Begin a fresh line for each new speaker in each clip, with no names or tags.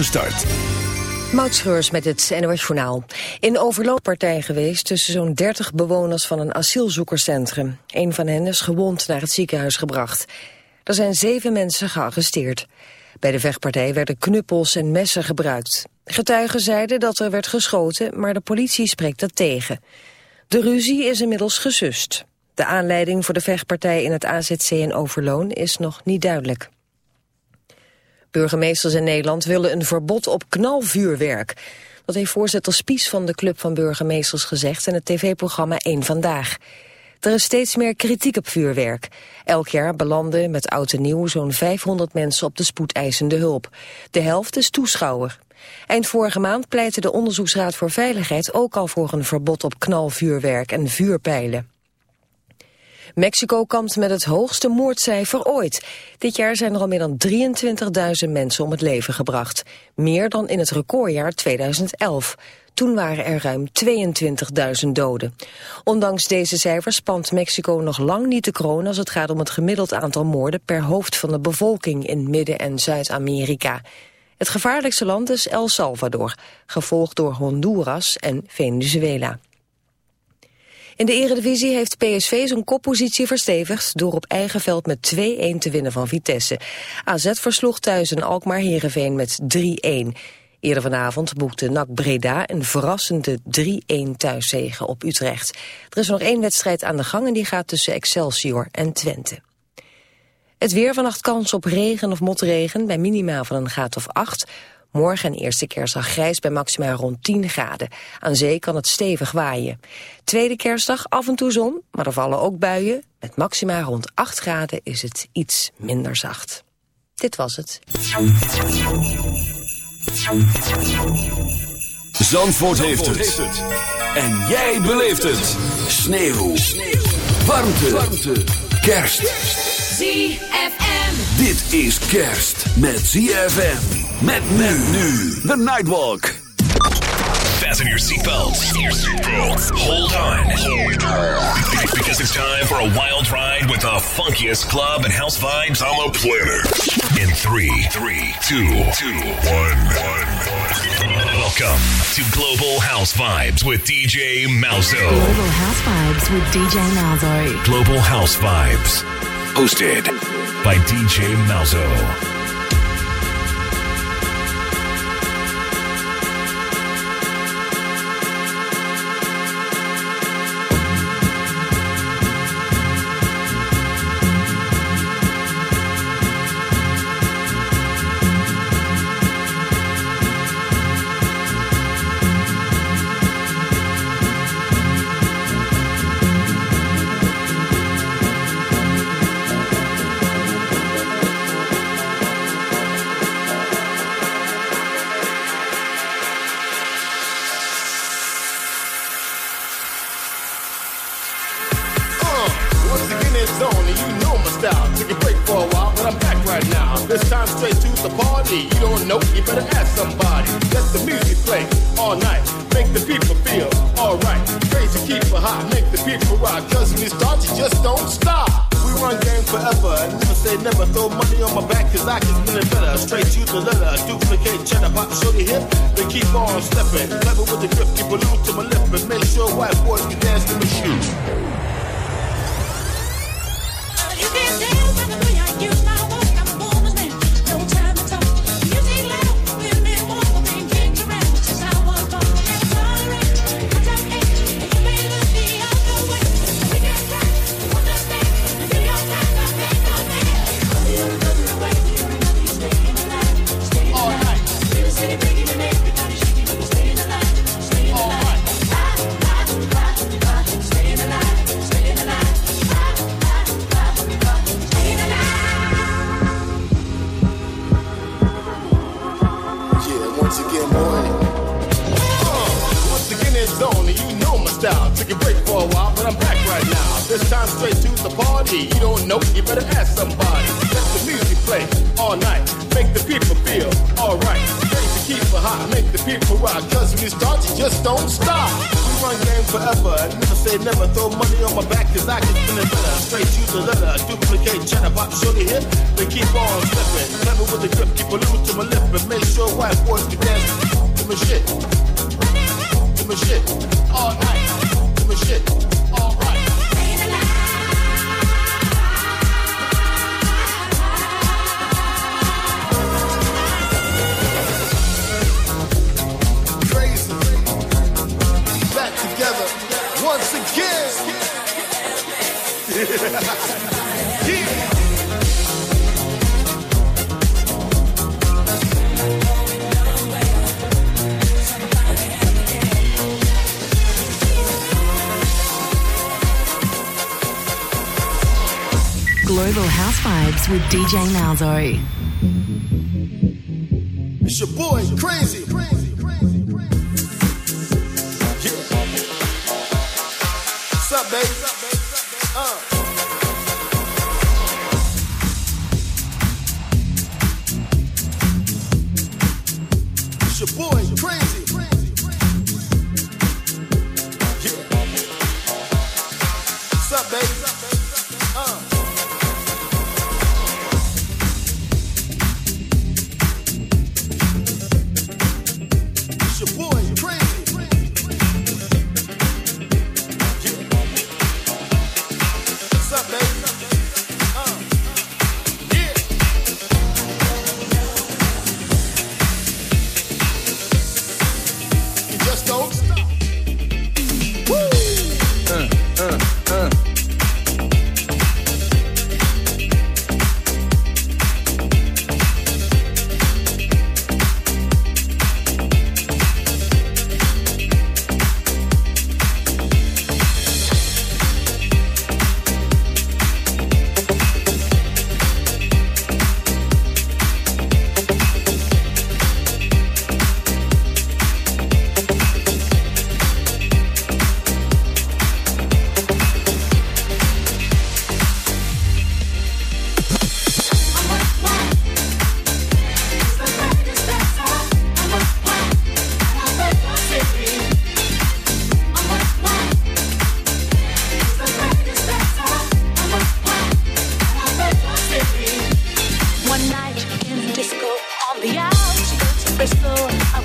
Start.
Moutschreurs met het NOS Journaal. In overlooppartij geweest tussen zo'n 30 bewoners van een asielzoekerscentrum. Een van hen is gewond naar het ziekenhuis gebracht. Er zijn zeven mensen gearresteerd. Bij de vechtpartij werden knuppels en messen gebruikt. Getuigen zeiden dat er werd geschoten, maar de politie spreekt dat tegen. De ruzie is inmiddels gesust. De aanleiding voor de vechtpartij in het AZC in Overloon is nog niet duidelijk. Burgemeesters in Nederland willen een verbod op knalvuurwerk. Dat heeft voorzitter Spies van de Club van Burgemeesters gezegd... in het tv-programma 1 Vandaag. Er is steeds meer kritiek op vuurwerk. Elk jaar belanden met oud en nieuw zo'n 500 mensen op de spoedeisende hulp. De helft is toeschouwer. Eind vorige maand pleitte de Onderzoeksraad voor Veiligheid ook al voor een verbod op knalvuurwerk en vuurpijlen. Mexico kampt met het hoogste moordcijfer ooit. Dit jaar zijn er al meer dan 23.000 mensen om het leven gebracht. Meer dan in het recordjaar 2011. Toen waren er ruim 22.000 doden. Ondanks deze cijfers spant Mexico nog lang niet de kroon... als het gaat om het gemiddeld aantal moorden per hoofd van de bevolking... in Midden- en Zuid-Amerika. Het gevaarlijkste land is El Salvador, gevolgd door Honduras en Venezuela. In de eredivisie heeft PSV zijn koppositie verstevigd... door op eigen veld met 2-1 te winnen van Vitesse. AZ versloeg thuis een Alkmaar-Herenveen met 3-1. Eerder vanavond boekte NAC Breda een verrassende 3-1 thuiszege op Utrecht. Er is nog één wedstrijd aan de gang en die gaat tussen Excelsior en Twente. Het weer vannacht kans op regen of motregen bij minimaal van een graad of 8... Morgen en eerste kerstdag grijs bij maximaal rond 10 graden. Aan zee kan het stevig waaien. Tweede kerstdag af en toe zon, maar er vallen ook buien. Met maxima rond 8 graden is het iets minder zacht. Dit was het.
Zandvoort, heeft, het. En jij beleeft het. Sneeuw. Sneeuw. Warmte. Warmte. Kerst.
ZFM.
Dit is kerst met ZFM. Met men nu. The Nightwalk.
Fasten your seatbelts. Hold on. Because it's time for a wild ride with the funkiest club and house vibes on the planet. In three, three, two, two, one, one. Welcome to Global House Vibes with DJ Malzo. Global
House Vibes with DJ Malzo.
Global House Vibes. Hosted by DJ Malzo.
Then I pop shorty the hip, they keep on stepping. Level with the grip, keep a loop to my lip, and make sure white boys can dance to the shoes. Alright. Crazy keep it hot, make the people rock. Cause when you start, you just don't stop. We run game forever. Never say never. Throw money on my back cause I can spin it better. Straight shoot the letter. Duplicate. About to show hip. They keep on slipping. Never with the grip. Keep a little to my lip. And make sure white boys can dance. Give me shit. Give me shit. All night. Give me shit. Global
House Vibes with DJ Malzo.
It's your boy, crazy. Crazy, crazy, crazy. Yeah. What's up, baby?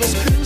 Was cruising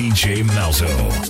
DJ Malzo.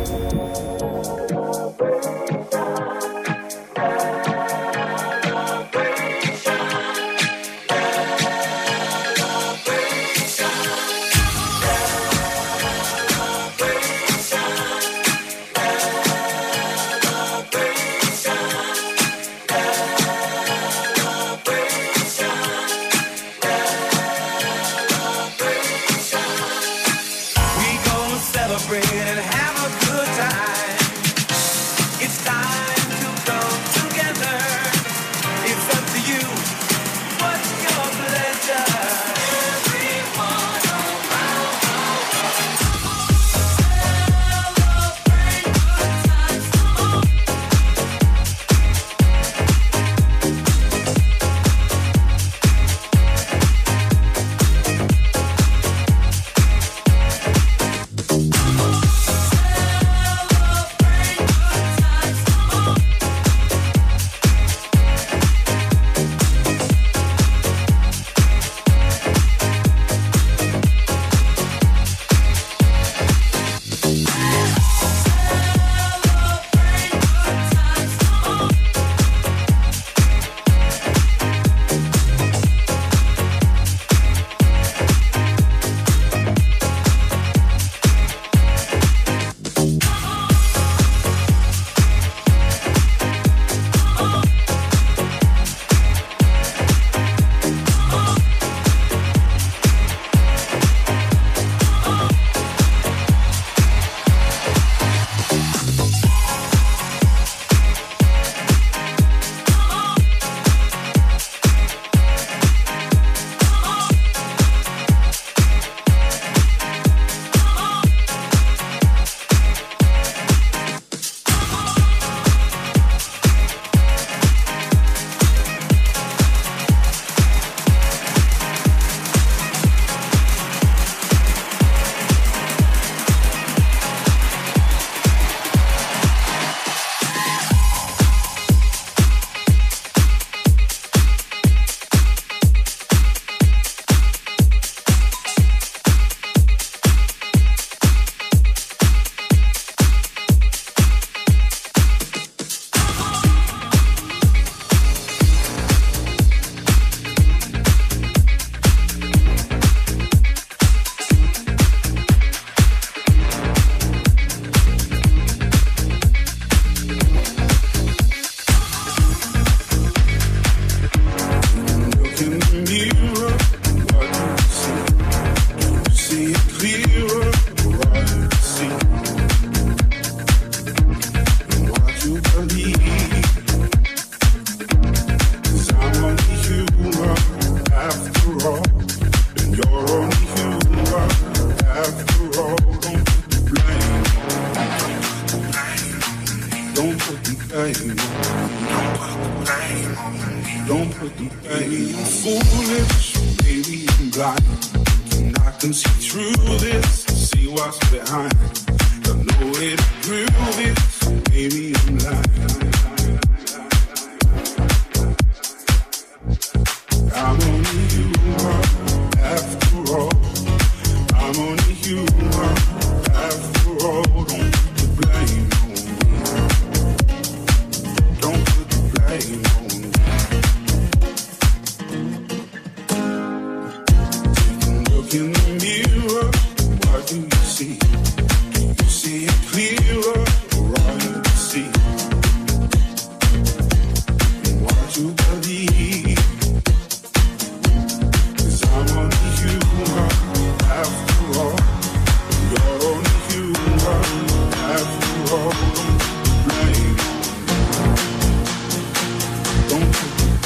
Don't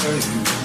you.